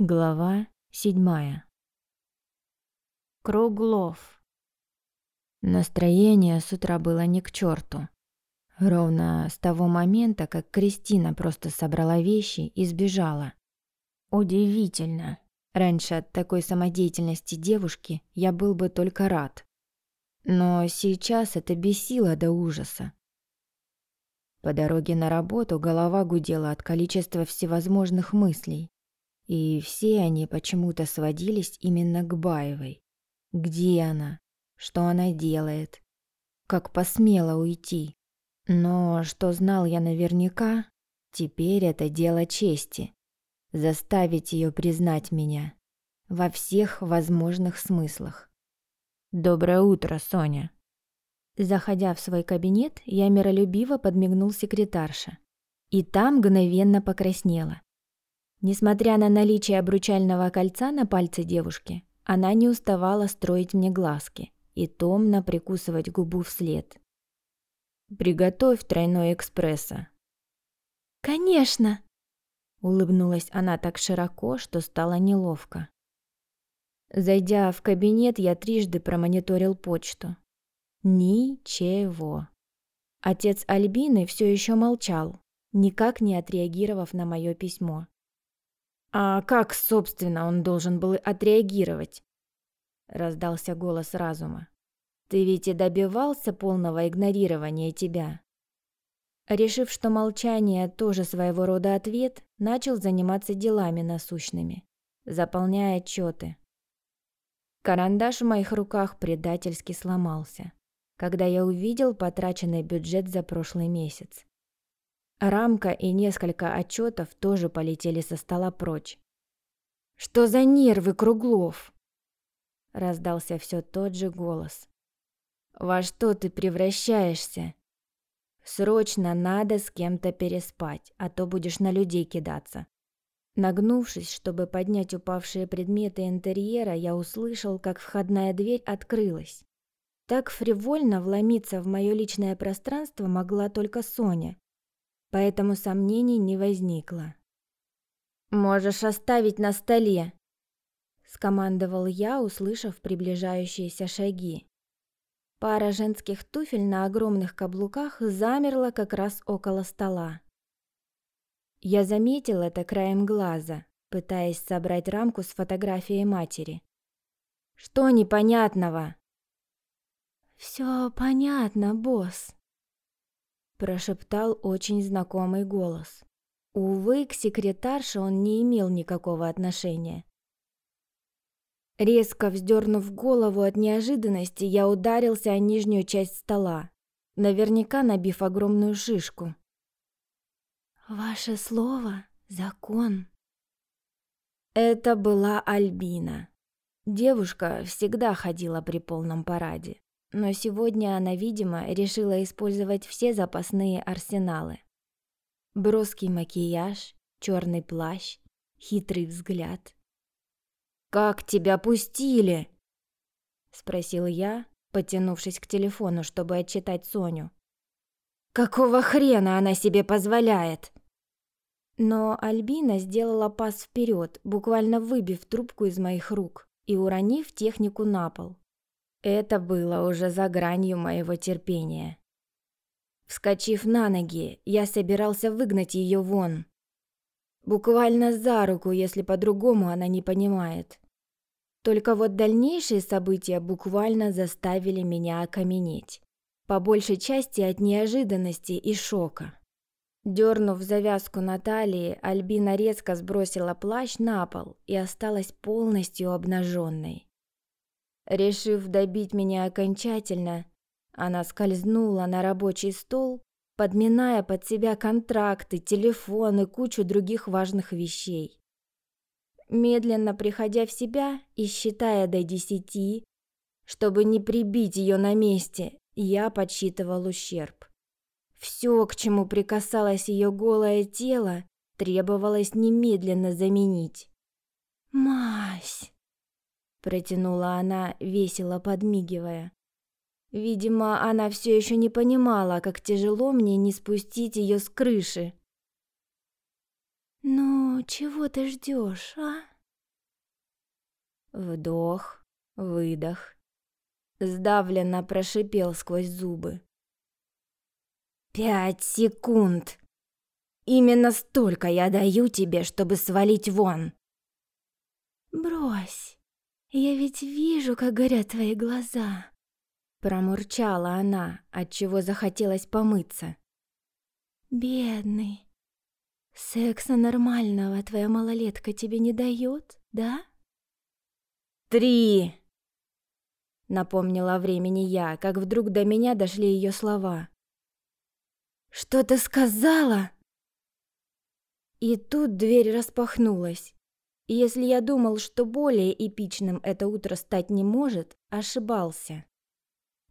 Глава седьмая. Круглов. Настроение с утра было не к черту. Ровно с того момента, как Кристина просто собрала вещи и сбежала. Удивительно. Раньше от такой самодеятельности девушки я был бы только рад. Но сейчас это бесило до ужаса. По дороге на работу голова гудела от количества всевозможных мыслей. И все они почему-то сводились именно к Баевой. Где она? Что она делает? Как посмела уйти? Но что знал я наверняка, теперь это дело чести. Заставить ее признать меня. Во всех возможных смыслах. «Доброе утро, Соня!» Заходя в свой кабинет, я миролюбиво подмигнул секретарше. И там мгновенно покраснела. Несмотря на наличие обручального кольца на пальце девушки, она не уставала строить мне глазки и томно прикусывать губу вслед. «Приготовь тройной экспресса». «Конечно!» Улыбнулась она так широко, что стало неловко. Зайдя в кабинет, я трижды промониторил почту. Ничего. Отец Альбины все еще молчал, никак не отреагировав на мое письмо. «А как, собственно, он должен был отреагировать?» Раздался голос разума. «Ты ведь и добивался полного игнорирования тебя». Решив, что молчание тоже своего рода ответ, начал заниматься делами насущными, заполняя отчеты. Карандаш в моих руках предательски сломался, когда я увидел потраченный бюджет за прошлый месяц. Рамка и несколько отчетов тоже полетели со стола прочь. «Что за нервы, Круглов?» Раздался все тот же голос. «Во что ты превращаешься? Срочно надо с кем-то переспать, а то будешь на людей кидаться». Нагнувшись, чтобы поднять упавшие предметы интерьера, я услышал, как входная дверь открылась. Так фривольно вломиться в мое личное пространство могла только Соня, поэтому сомнений не возникло. «Можешь оставить на столе», — скомандовал я, услышав приближающиеся шаги. Пара женских туфель на огромных каблуках замерла как раз около стола. Я заметил это краем глаза, пытаясь собрать рамку с фотографией матери. «Что непонятного?» «Все понятно, босс», прошептал очень знакомый голос. Увы, к секретарше он не имел никакого отношения. Резко вздернув голову от неожиданности, я ударился о нижнюю часть стола, наверняка набив огромную шишку. «Ваше слово — закон». Это была Альбина. Девушка всегда ходила при полном параде. Но сегодня она, видимо, решила использовать все запасные арсеналы. Броский макияж, черный плащ, хитрый взгляд. «Как тебя пустили?» — спросил я, потянувшись к телефону, чтобы отчитать Соню. «Какого хрена она себе позволяет?» Но Альбина сделала пас вперед, буквально выбив трубку из моих рук и уронив технику на пол. Это было уже за гранью моего терпения. Вскочив на ноги, я собирался выгнать ее вон. Буквально за руку, если по-другому она не понимает. Только вот дальнейшие события буквально заставили меня окаменеть. По большей части от неожиданности и шока. Дернув завязку на талии, Альбина резко сбросила плащ на пол и осталась полностью обнаженной. Решив добить меня окончательно, она скользнула на рабочий стол, подминая под себя контракты, телефон и кучу других важных вещей. Медленно приходя в себя и считая до десяти, чтобы не прибить ее на месте, я подсчитывал ущерб. Все, к чему прикасалось ее голое тело, требовалось немедленно заменить. «Мась!» Протянула она, весело подмигивая. Видимо, она все еще не понимала, как тяжело мне не спустить ее с крыши. «Ну, чего ты ждешь, а?» Вдох, выдох. Сдавленно прошипел сквозь зубы. «Пять секунд! Именно столько я даю тебе, чтобы свалить вон!» «Брось! Я ведь вижу, как горят твои глаза!» Промурчала она, отчего захотелось помыться. «Бедный! Секса нормального твоя малолетка тебе не дает, да?» «Три!» Напомнила времени я, как вдруг до меня дошли ее слова. «Что ты сказала?» И тут дверь распахнулась. И если я думал, что более эпичным это утро стать не может, ошибался.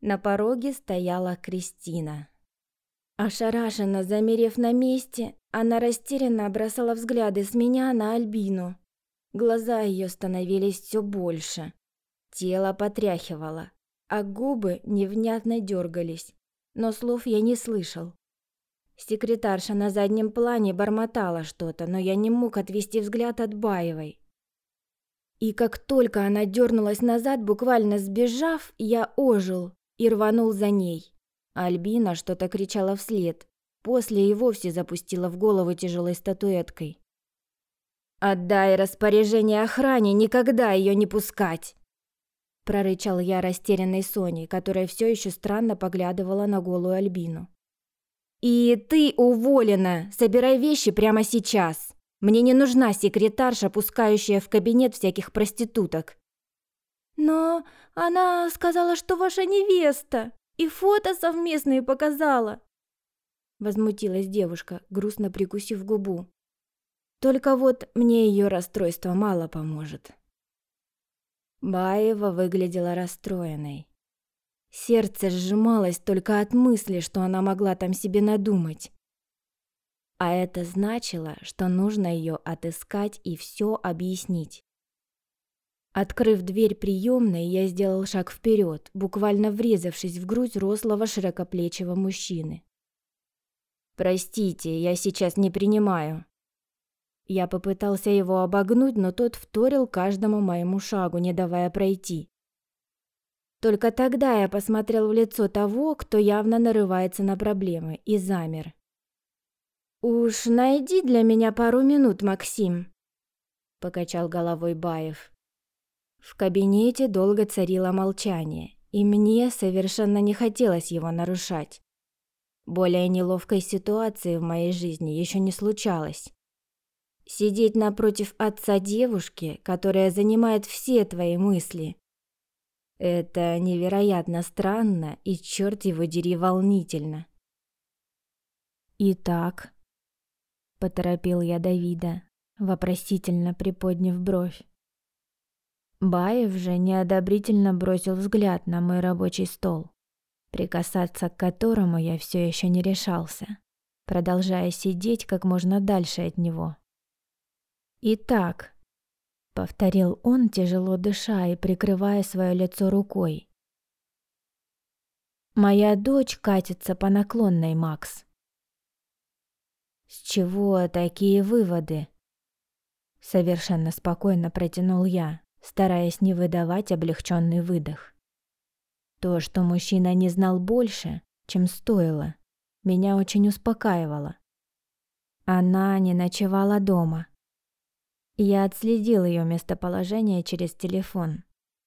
На пороге стояла Кристина. Ошарашенно замерев на месте, она растерянно бросала взгляды с меня на Альбину. Глаза ее становились все больше. Тело потряхивало, а губы невнятно дергались, но слов я не слышал. Секретарша на заднем плане бормотала что-то, но я не мог отвести взгляд от Баевой. И как только она дернулась назад, буквально сбежав, я ожил и рванул за ней. Альбина что-то кричала вслед, после и вовсе запустила в голову тяжелой статуэткой. «Отдай распоряжение охране, никогда ее не пускать!» прорычал я растерянной Соней, которая все еще странно поглядывала на голую Альбину. «И ты уволена! Собирай вещи прямо сейчас! Мне не нужна секретарша, пускающая в кабинет всяких проституток!» «Но она сказала, что ваша невеста, и фото совместные показала!» Возмутилась девушка, грустно прикусив губу. «Только вот мне ее расстройство мало поможет». Баева выглядела расстроенной. Сердце сжималось только от мысли, что она могла там себе надумать. А это значило, что нужно ее отыскать и все объяснить. Открыв дверь приемной, я сделал шаг вперед, буквально врезавшись в грудь рослого широкоплечего мужчины. «Простите, я сейчас не принимаю», я попытался его обогнуть, но тот вторил каждому моему шагу, не давая пройти. Только тогда я посмотрел в лицо того, кто явно нарывается на проблемы, и замер. «Уж найди для меня пару минут, Максим», – покачал головой Баев. В кабинете долго царило молчание, и мне совершенно не хотелось его нарушать. Более неловкой ситуации в моей жизни еще не случалось. Сидеть напротив отца девушки, которая занимает все твои мысли. Это невероятно странно и, черт его дери, волнительно. «Итак», — поторопил я Давида, вопросительно приподняв бровь. Баев же неодобрительно бросил взгляд на мой рабочий стол, прикасаться к которому я все еще не решался, продолжая сидеть как можно дальше от него. «Итак», — повторил он, тяжело дыша и прикрывая свое лицо рукой. «Моя дочь катится по наклонной, Макс». «С чего такие выводы?» Совершенно спокойно протянул я, стараясь не выдавать облегченный выдох. То, что мужчина не знал больше, чем стоило, меня очень успокаивало. Она не ночевала дома, я отследил ее местоположение через телефон.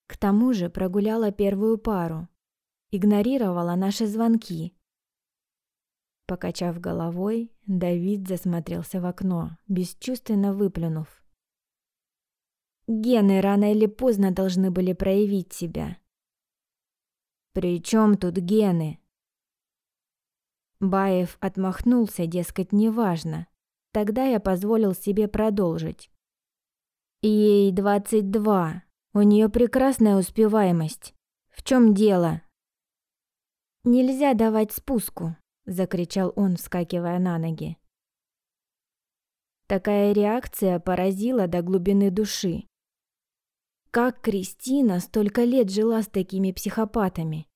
К тому же прогуляла первую пару. Игнорировала наши звонки. Покачав головой, Давид засмотрелся в окно, бесчувственно выплюнув. Гены рано или поздно должны были проявить себя. «При чем тут гены?» Баев отмахнулся, дескать, неважно. Тогда я позволил себе продолжить. Ей 22. У нее прекрасная успеваемость. В чем дело? Нельзя давать спуску, закричал он, вскакивая на ноги. Такая реакция поразила до глубины души. Как Кристина столько лет жила с такими психопатами?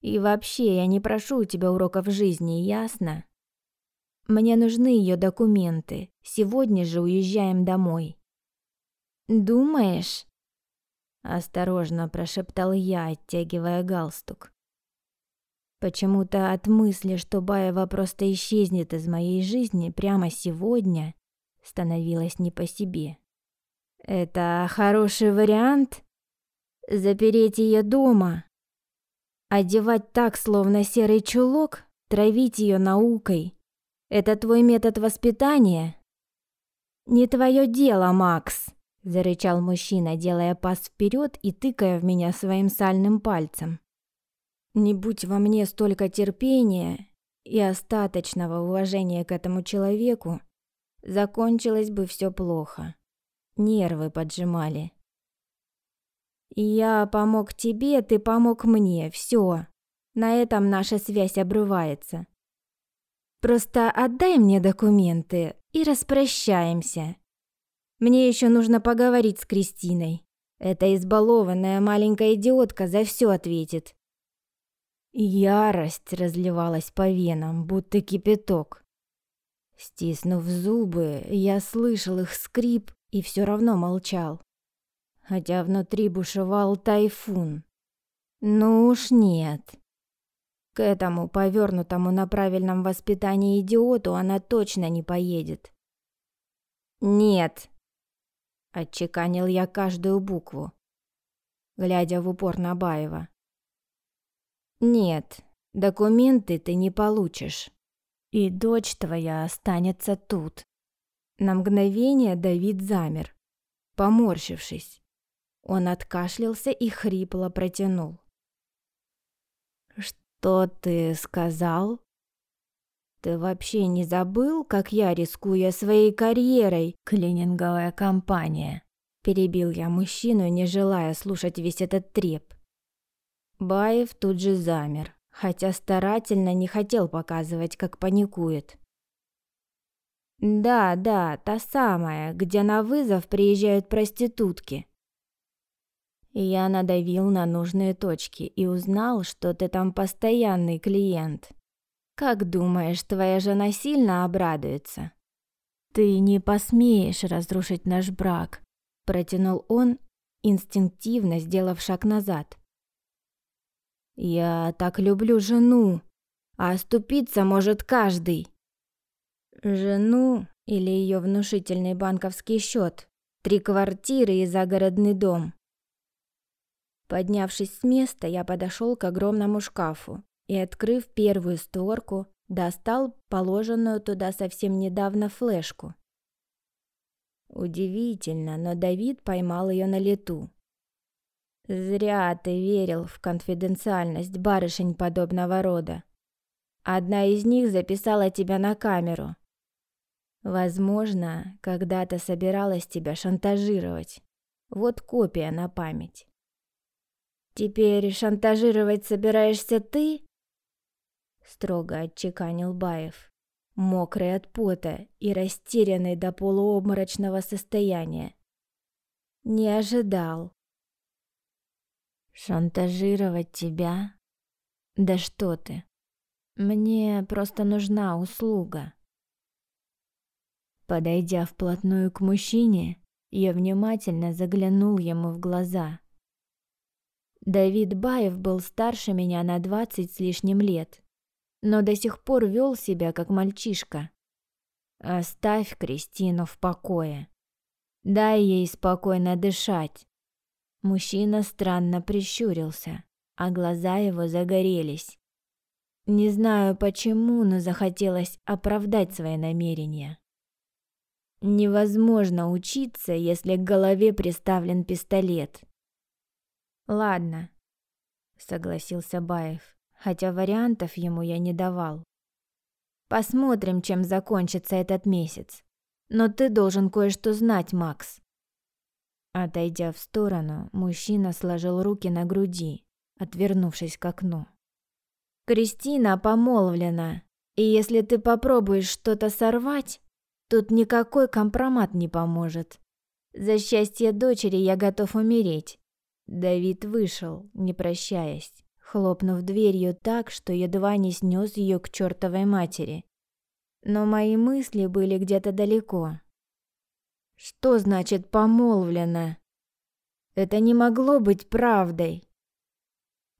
И вообще, я не прошу у тебя уроков жизни, ясно? Мне нужны ее документы. Сегодня же уезжаем домой. «Думаешь?» Осторожно прошептал я, оттягивая галстук. Почему-то от мысли, что Баева просто исчезнет из моей жизни прямо сегодня, становилось не по себе. Это хороший вариант? Запереть ее дома? Одевать так, словно серый чулок? Травить ее наукой? Это твой метод воспитания? Не твое дело, Макс, зарычал мужчина, делая пас вперед и тыкая в меня своим сальным пальцем. Не будь во мне столько терпения и остаточного уважения к этому человеку, закончилось бы все плохо. Нервы поджимали. Я помог тебе, ты помог мне. Все. На этом наша связь обрывается. Просто отдай мне документы и распрощаемся. Мне еще нужно поговорить с Кристиной. Эта избалованная маленькая идиотка за все ответит. Ярость разливалась по венам, будто кипяток. Стиснув зубы, я слышал их скрип и все равно молчал. Хотя внутри бушевал тайфун. Ну уж нет. К этому повернутому на правильном воспитании идиоту она точно не поедет. «Нет!» – отчеканил я каждую букву, глядя в упор на Баева. «Нет, документы ты не получишь, и дочь твоя останется тут». На мгновение Давид замер, поморщившись. Он откашлялся и хрипло протянул. «Что ты сказал?» «Ты вообще не забыл, как я, рискуя своей карьерой, клининговая компания?» Перебил я мужчину, не желая слушать весь этот треп. Баев тут же замер, хотя старательно не хотел показывать, как паникует. «Да, да, та самая, где на вызов приезжают проститутки. Я надавил на нужные точки и узнал, что ты там постоянный клиент. Как думаешь, твоя жена сильно обрадуется? Ты не посмеешь разрушить наш брак, протянул он, инстинктивно сделав шаг назад. Я так люблю жену, а оступиться может каждый. Жену или ее внушительный банковский счет, три квартиры и загородный дом. Поднявшись с места, я подошел к огромному шкафу и, открыв первую створку, достал положенную туда совсем недавно флешку. Удивительно, но Давид поймал ее на лету. Зря ты верил в конфиденциальность барышень подобного рода. Одна из них записала тебя на камеру. Возможно, когда-то собиралась тебя шантажировать. Вот копия на память. Теперь шантажировать собираешься ты? Строго отчеканил Баев, мокрый от пота и растерянный до полуобморочного состояния. Не ожидал. Шантажировать тебя? Да что ты? Мне просто нужна услуга. Подойдя вплотную к мужчине, я внимательно заглянул ему в глаза. Давид Баев был старше меня на двадцать с лишним лет, но до сих пор вел себя как мальчишка. Оставь Кристину в покое. Дай ей спокойно дышать. Мужчина странно прищурился, а глаза его загорелись. Не знаю почему, но захотелось оправдать свои намерения. Невозможно учиться, если к голове приставлен пистолет. Ладно, согласился Баев, хотя вариантов ему я не давал. Посмотрим, чем закончится этот месяц. Но ты должен кое-что знать, Макс. Отойдя в сторону, мужчина сложил руки на груди, отвернувшись к окну. Кристина помолвлена, и если ты попробуешь что-то сорвать, тут никакой компромат не поможет. За счастье дочери я готов умереть, Давид вышел, не прощаясь, хлопнув дверью так, что едва не снес ее к чертовой матери. Но мои мысли были где-то далеко. Что значит помолвлена? Это не могло быть правдой.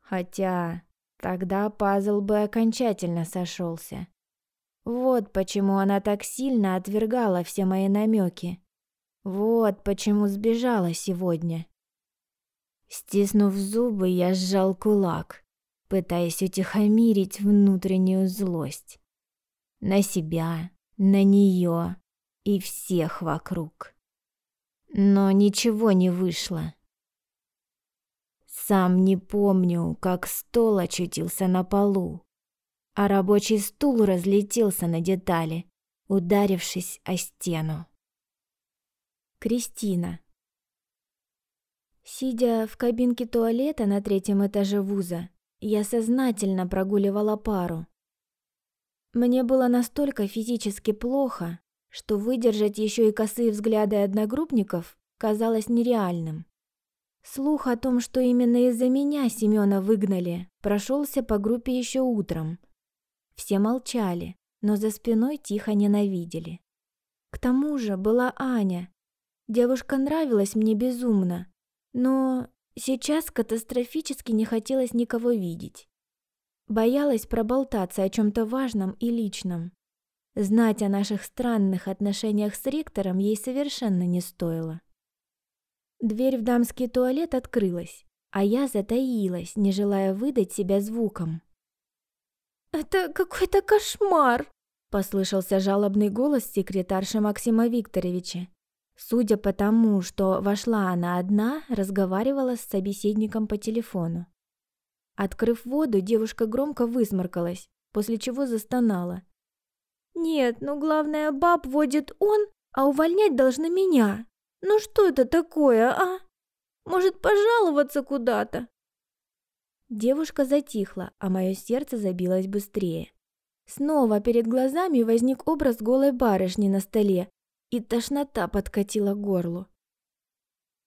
Хотя тогда пазл бы окончательно сошелся. Вот почему она так сильно отвергала все мои намеки. Вот почему сбежала сегодня. Стиснув зубы, я сжал кулак, пытаясь утихомирить внутреннюю злость. На себя, на нее и всех вокруг. Но ничего не вышло. Сам не помню, как стол очутился на полу, а рабочий стул разлетелся на детали, ударившись о стену. Кристина. Сидя в кабинке туалета на третьем этаже вуза, я сознательно прогуливала пару. Мне было настолько физически плохо, что выдержать еще и косые взгляды одногруппников казалось нереальным. Слух о том, что именно из-за меня Семёна выгнали, прошелся по группе еще утром. Все молчали, но за спиной тихо ненавидели. К тому же была Аня. Девушка нравилась мне безумно, но сейчас катастрофически не хотелось никого видеть. Боялась проболтаться о чем-то важном и личном. Знать о наших странных отношениях с ректором ей совершенно не стоило. Дверь в дамский туалет открылась, а я затаилась, не желая выдать себя звуком. «Это какой-то кошмар!» – послышался жалобный голос секретарши Максима Викторовича. Судя по тому, что вошла она одна, разговаривала с собеседником по телефону. Открыв воду, девушка громко высморкалась, после чего застонала. «Нет, ну главное, баб водит он, а увольнять должна меня. Ну что это такое, а? Может, пожаловаться куда-то?» Девушка затихла, а мое сердце забилось быстрее. Снова перед глазами возник образ голой барышни на столе, и тошнота подкатила к горлу.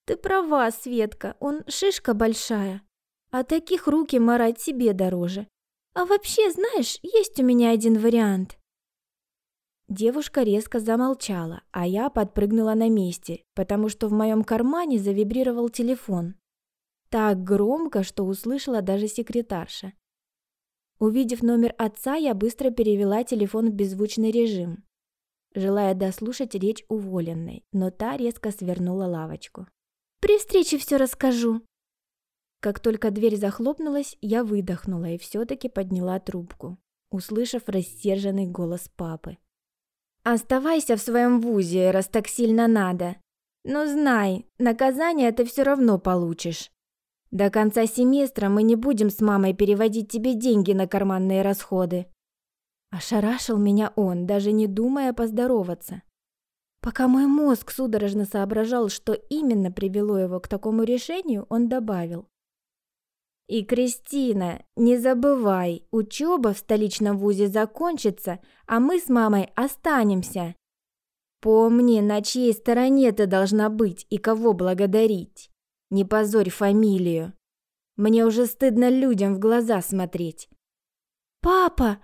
«Ты права, Светка, он шишка большая, а таких руки марать себе дороже. А вообще, знаешь, есть у меня один вариант». Девушка резко замолчала, а я подпрыгнула на месте, потому что в моем кармане завибрировал телефон. Так громко, что услышала даже секретарша. Увидев номер отца, я быстро перевела телефон в беззвучный режим, желая дослушать речь уволенной, но та резко свернула лавочку. «При встрече все расскажу!» Как только дверь захлопнулась, я выдохнула и все-таки подняла трубку, услышав рассерженный голос папы. Оставайся в своем вузе, раз так сильно надо. Но знай, наказание ты все равно получишь. До конца семестра мы не будем с мамой переводить тебе деньги на карманные расходы. Ошарашил меня он, даже не думая поздороваться. Пока мой мозг судорожно соображал, что именно привело его к такому решению, он добавил. И, Кристина, не забывай, учеба в столичном вузе закончится, а мы с мамой останемся. Помни, на чьей стороне ты должна быть и кого благодарить. Не позорь фамилию. Мне уже стыдно людям в глаза смотреть. «Папа!»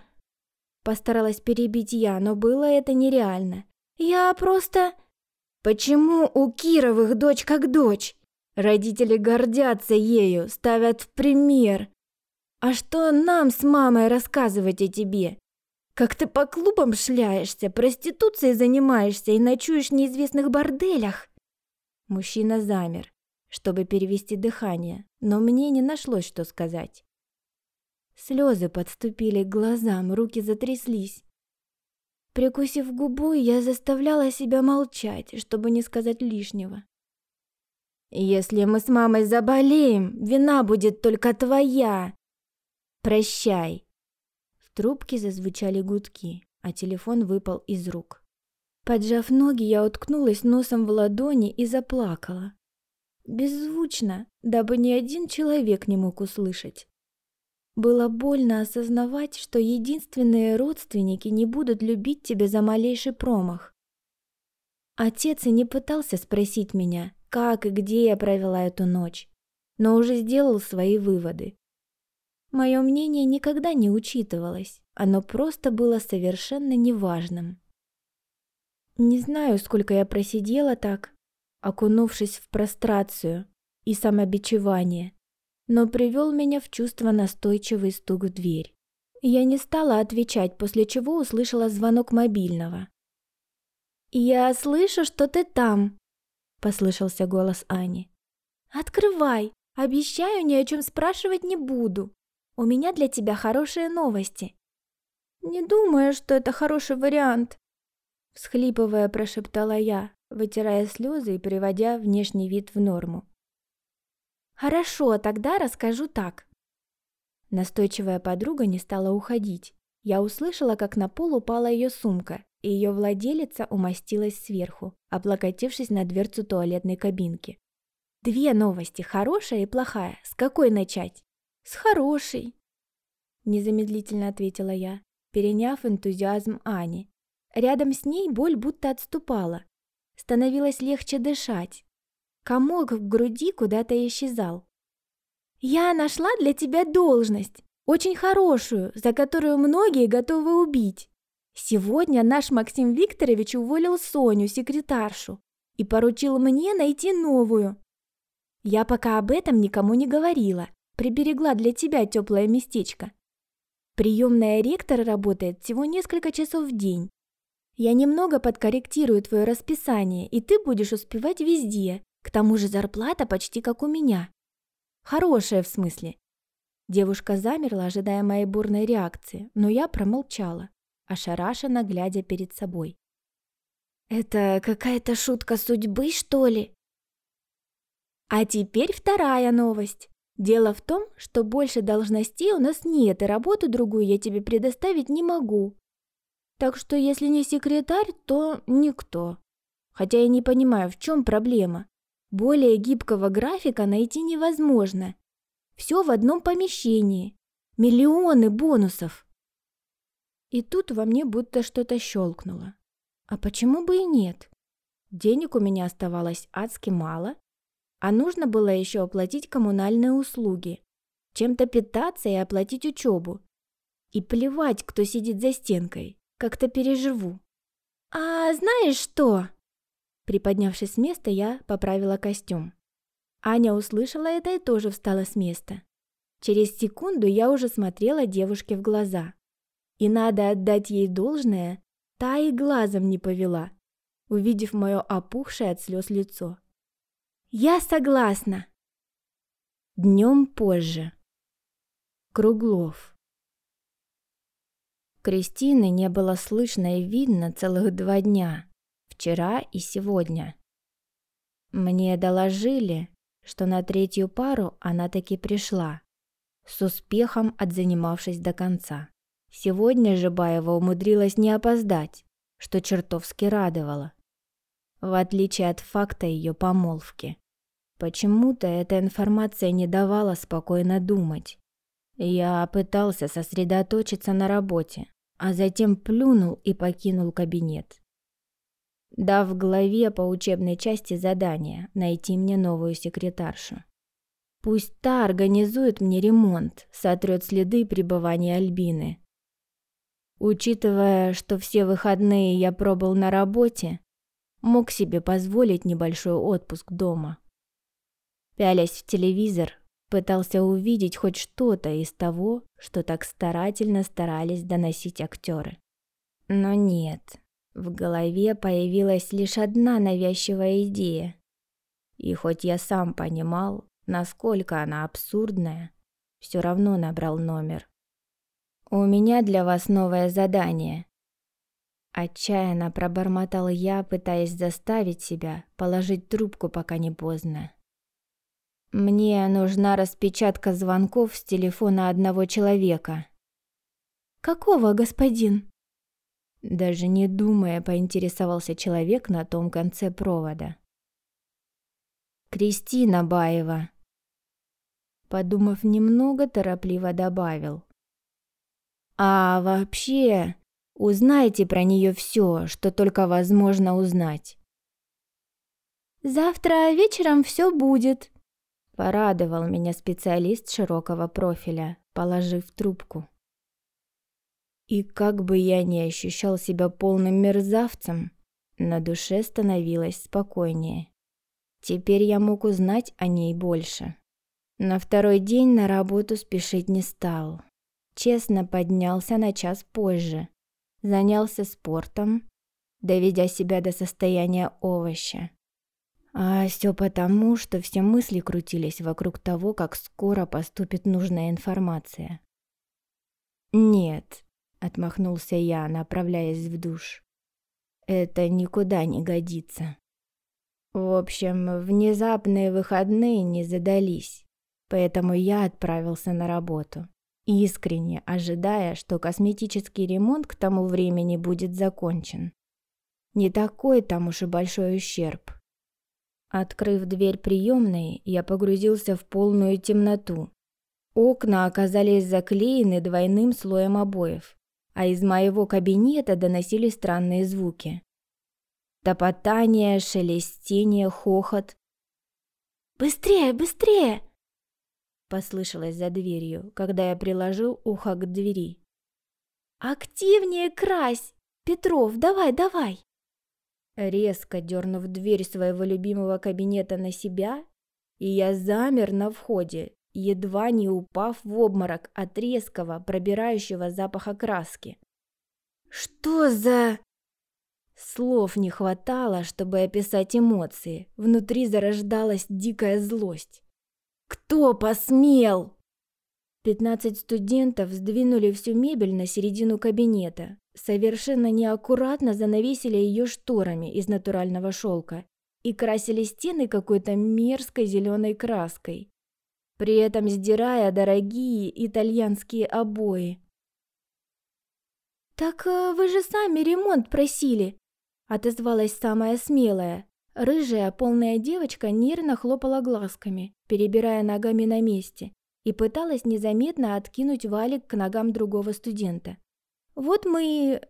Постаралась перебить я, но было это нереально. «Я просто...» «Почему у Кировых дочь как дочь?» Родители гордятся ею, ставят в пример. А что нам с мамой рассказывать о тебе? Как ты по клубам шляешься, проституцией занимаешься и ночуешь в неизвестных борделях?» Мужчина замер, чтобы перевести дыхание, но мне не нашлось, что сказать. Слезы подступили к глазам, руки затряслись. Прикусив губу, я заставляла себя молчать, чтобы не сказать лишнего. Если мы с мамой заболеем, вина будет только твоя. Прощай. В трубке зазвучали гудки, а телефон выпал из рук. Поджав ноги, я уткнулась носом в ладони и заплакала. Беззвучно, дабы ни один человек не мог услышать. Было больно осознавать, что единственные родственники не будут любить тебя за малейший промах. Отец и не пытался спросить меня, как и где я провела эту ночь, но уже сделал свои выводы. Мое мнение никогда не учитывалось, оно просто было совершенно неважным. Не знаю, сколько я просидела так, окунувшись в прострацию, и самобичевание, но привел меня в чувство настойчивый стук в дверь. Я не стала отвечать, после чего услышала звонок мобильного. «Я слышу, что ты там», — послышался голос Ани. «Открывай, обещаю, ни о чем спрашивать не буду. У меня для тебя хорошие новости». «Не думаю, что это хороший вариант», — всхлипывая, прошептала я, вытирая слезы и приводя внешний вид в норму. «Хорошо, тогда расскажу так. Настойчивая подруга не стала уходить. Я услышала, как на пол упала ее сумка, и ее владелица умостилась сверху, облокотившись на дверцу туалетной кабинки. «Две новости, хорошая и плохая. С какой начать?» «С хорошей», — незамедлительно ответила я, переняв энтузиазм Ани. Рядом с ней боль будто отступала. Становилось легче дышать. Комок в груди куда-то исчезал. Я нашла для тебя должность, очень хорошую, за которую многие готовы убить. Сегодня наш Максим Викторович уволил Соню, секретаршу, и поручил мне найти новую. Я пока об этом никому не говорила, приберегла для тебя теплое местечко. Приемная ректора работает всего несколько часов в день. Я немного подкорректирую твое расписание, и ты будешь успевать везде. К тому же зарплата почти как у меня. Хорошая в смысле. Девушка замерла, ожидая моей бурной реакции, но я промолчала, ошарашенно глядя перед собой. «Это какая-то шутка судьбы, что ли?» А теперь вторая новость. Дело в том, что больше должностей у нас нет, и работу другую я тебе предоставить не могу. Так что если не секретарь, то никто. Хотя я не понимаю, в чем проблема. Более гибкого графика найти невозможно. Все в одном помещении. Миллионы бонусов. И тут во мне будто что-то щелкнуло. А почему бы и нет? Денег у меня оставалось адски мало, а нужно было еще оплатить коммунальные услуги, чем-то питаться и оплатить учебу. И плевать, кто сидит за стенкой, как-то переживу. «А знаешь что?» Приподнявшись с места, я поправила костюм. Аня услышала это и тоже встала с места. Через секунду я уже смотрела девушке в глаза. И надо отдать ей должное, та и глазом не повела, увидев мое опухшее от слез лицо. «Я согласна!» Днем позже. Круглов. Кристины не было слышно и видно целых два дня вчера и сегодня. Мне доложили, что на третью пару она таки пришла, с успехом отзанимавшись до конца. Сегодня же Баева умудрилась не опоздать, что чертовски радовало. В отличие от факта ее помолвки. Почему-то эта информация не давала спокойно думать. Я пытался сосредоточиться на работе, а затем плюнул и покинул кабинет дав главе по учебной части задание найти мне новую секретаршу. Пусть та организует мне ремонт, сотрет следы пребывания Альбины. Учитывая, что все выходные я пробыл на работе, мог себе позволить небольшой отпуск дома. Пялясь в телевизор, пытался увидеть хоть что-то из того, что так старательно старались доносить актеры. Но нет, в голове появилась лишь одна навязчивая идея. И хоть я сам понимал, насколько она абсурдная, все равно набрал номер. «У меня для вас новое задание». Отчаянно пробормотал я, пытаясь заставить себя положить трубку, пока не поздно. «Мне нужна распечатка звонков с телефона одного человека». «Какого, господин?» Даже не думая, поинтересовался человек на том конце провода. «Кристина Баева», подумав немного, торопливо добавил. «А вообще, узнайте про нее все, что только возможно узнать». «Завтра вечером все будет», – порадовал меня специалист широкого профиля, положив трубку. И как бы я ни ощущал себя полным мерзавцем, на душе становилось спокойнее. Теперь я мог узнать о ней больше. На второй день на работу спешить не стал. Честно поднялся на час позже. Занялся спортом, доведя себя до состояния овоща. А все потому, что все мысли крутились вокруг того, как скоро поступит нужная информация. «Нет», — отмахнулся я, направляясь в душ. «Это никуда не годится». В общем, внезапные выходные не задались, поэтому я отправился на работу, искренне ожидая, что косметический ремонт к тому времени будет закончен. Не такой там уж и большой ущерб. Открыв дверь приемной, я погрузился в полную темноту. Окна оказались заклеены двойным слоем обоев, а из моего кабинета доносились странные звуки. Топотание, шелестение, хохот. «Быстрее, быстрее!» Послышалось за дверью, когда я приложил ухо к двери. «Активнее крась! Петров, давай, давай!» Резко дернув дверь своего любимого кабинета на себя, и я замер на входе, едва не упав в обморок от резкого, пробирающего запаха краски. «Что за...» Слов не хватало, чтобы описать эмоции. Внутри зарождалась дикая злость. «Кто посмел?» Пятнадцать студентов сдвинули всю мебель на середину кабинета, совершенно неаккуратно занавесили ее шторами из натурального шелка и красили стены какой-то мерзкой зеленой краской, при этом сдирая дорогие итальянские обои. «Так э, вы же сами ремонт просили!» – отозвалась самая смелая. Рыжая, полная девочка нервно хлопала глазками, перебирая ногами на месте, и пыталась незаметно откинуть валик к ногам другого студента. «Вот мы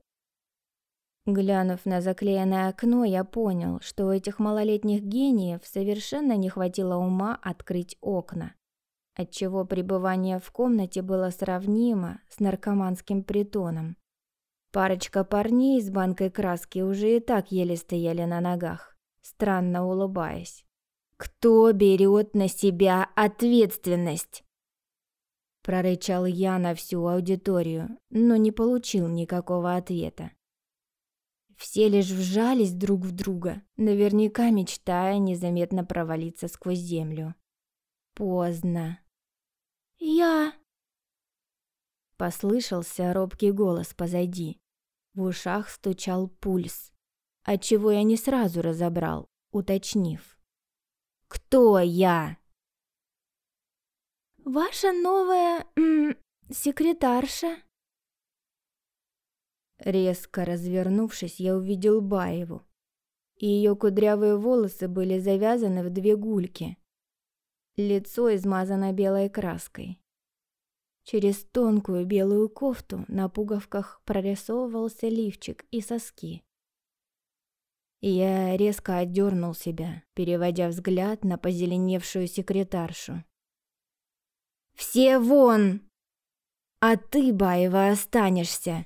Глянув на заклеенное окно, я понял, что у этих малолетних гениев совершенно не хватило ума открыть окна, отчего пребывание в комнате было сравнимо с наркоманским притоном. Парочка парней с банкой краски уже и так еле стояли на ногах, странно улыбаясь. «Кто берет на себя ответственность?» Прорычал я на всю аудиторию, но не получил никакого ответа. Все лишь вжались друг в друга, наверняка мечтая незаметно провалиться сквозь землю. Поздно. «Я...» Послышался робкий голос позади. В ушах стучал пульс, отчего я не сразу разобрал, уточнив. «Кто я?» «Ваша новая... Секретарша?» Резко развернувшись, я увидел Баеву. Ее кудрявые волосы были завязаны в две гульки. Лицо измазано белой краской. Через тонкую белую кофту на пуговках прорисовывался лифчик и соски. Я резко отдернул себя, переводя взгляд на позеленевшую секретаршу. «Все вон! А ты, Баева, останешься!»